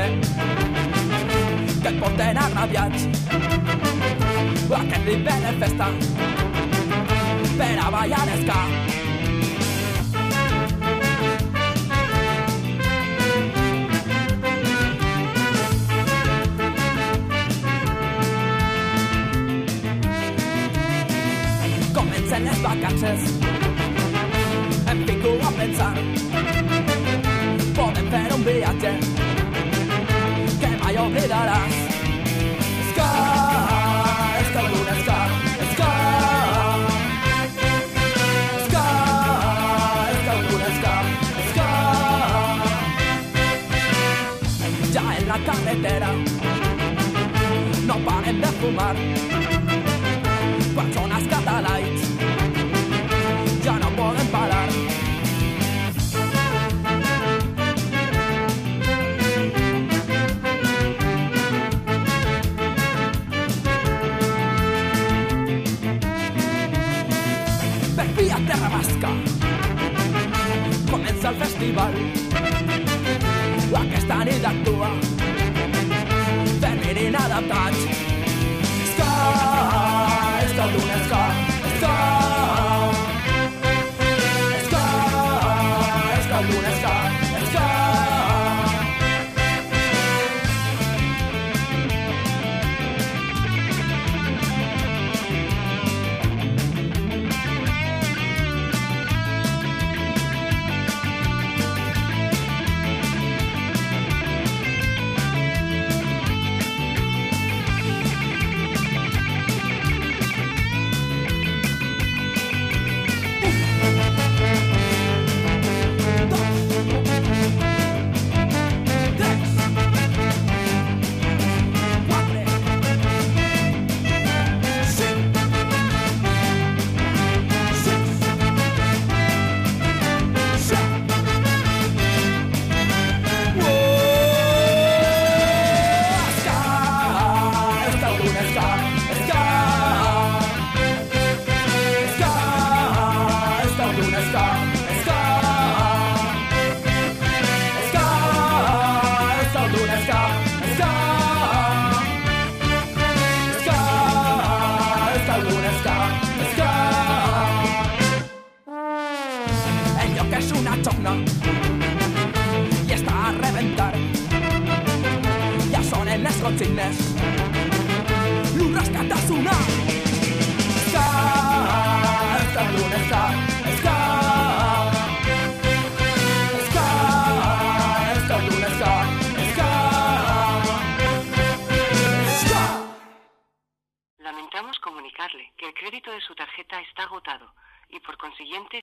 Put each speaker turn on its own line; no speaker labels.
evidentment, que et porten arrabiats. Aquest l'hivern és festa per a ballar esca. Comencen les vacances, carretera. No parem de fumar. Els catalans ja no podem parar. Per fi a Terra Basca. Comença el festival. Aquesta nit actua inadaptat Sky, sky, luna, sky, sky. es una y está a reventar. Ya son en las lunas
Lamentamos comunicarle que el crédito de su tarjeta está agotado y por consiguiente